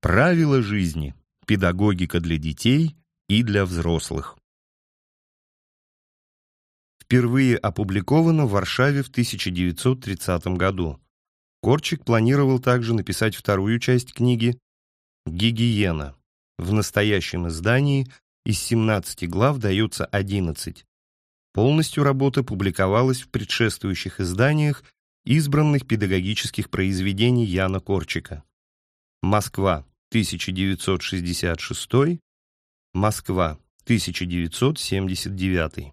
Правила жизни. Педагогика для детей и для взрослых. Впервые опубликовано в Варшаве в 1930 году. Корчик планировал также написать вторую часть книги «Гигиена». В настоящем издании из 17 глав дается 11. Полностью работа публиковалась в предшествующих изданиях избранных педагогических произведений Яна Корчика. Москва, 1966, Москва, 1979.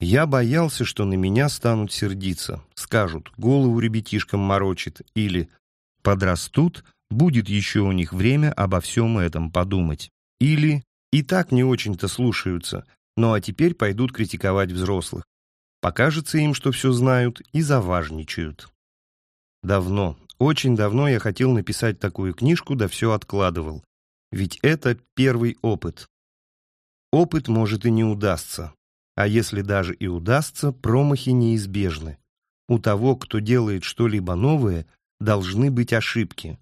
Я боялся, что на меня станут сердиться, скажут, голову ребятишкам морочит, или подрастут, будет еще у них время обо всем этом подумать, или и так не очень-то слушаются, ну а теперь пойдут критиковать взрослых. Покажется им, что все знают, и заважничают. Давно, очень давно я хотел написать такую книжку, да все откладывал. Ведь это первый опыт. Опыт может и не удастся. А если даже и удастся, промахи неизбежны. У того, кто делает что-либо новое, должны быть ошибки.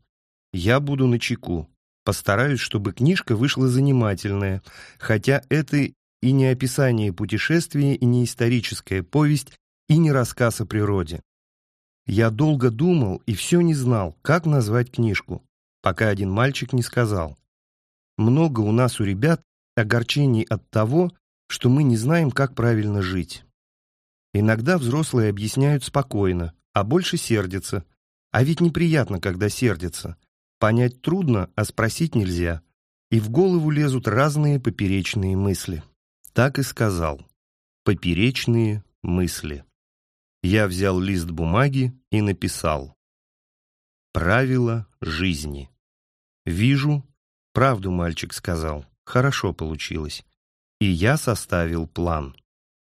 Я буду на чеку. Постараюсь, чтобы книжка вышла занимательная, хотя это и не описание путешествия, и не историческая повесть, и не рассказ о природе. Я долго думал и все не знал, как назвать книжку, пока один мальчик не сказал. Много у нас у ребят огорчений от того, что мы не знаем, как правильно жить. Иногда взрослые объясняют спокойно, а больше сердятся. А ведь неприятно, когда сердятся. Понять трудно, а спросить нельзя. И в голову лезут разные поперечные мысли. Так и сказал. Поперечные мысли. Я взял лист бумаги и написал. Правила жизни. Вижу, правду мальчик сказал, хорошо получилось. И я составил план.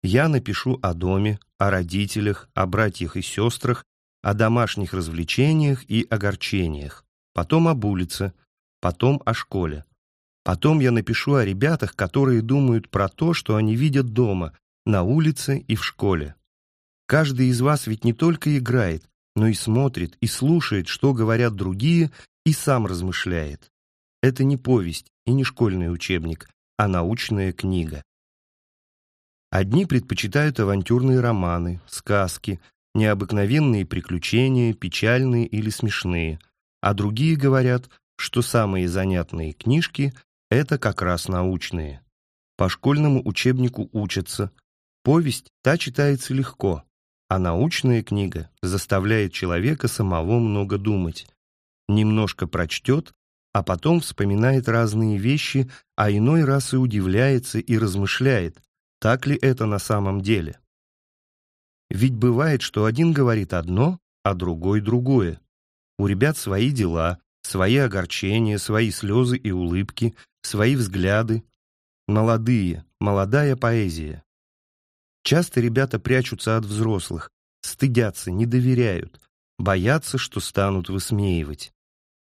Я напишу о доме, о родителях, о братьях и сестрах, о домашних развлечениях и огорчениях, потом об улице, потом о школе. Потом я напишу о ребятах, которые думают про то, что они видят дома, на улице и в школе. Каждый из вас ведь не только играет, но и смотрит, и слушает, что говорят другие, и сам размышляет. Это не повесть и не школьный учебник, а научная книга. Одни предпочитают авантюрные романы, сказки, необыкновенные приключения, печальные или смешные, а другие говорят, что самые занятные книжки – это как раз научные. По школьному учебнику учатся. Повесть та читается легко, а научная книга заставляет человека самого много думать. Немножко прочтет, а потом вспоминает разные вещи, а иной раз и удивляется и размышляет, так ли это на самом деле. Ведь бывает, что один говорит одно, а другой другое. У ребят свои дела, свои огорчения, свои слезы и улыбки, свои взгляды. Молодые, молодая поэзия. Часто ребята прячутся от взрослых, стыдятся, не доверяют, боятся, что станут высмеивать.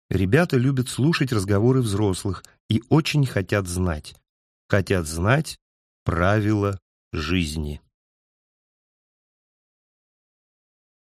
Ребята любят слушать разговоры взрослых и очень хотят знать. Хотят знать правила жизни.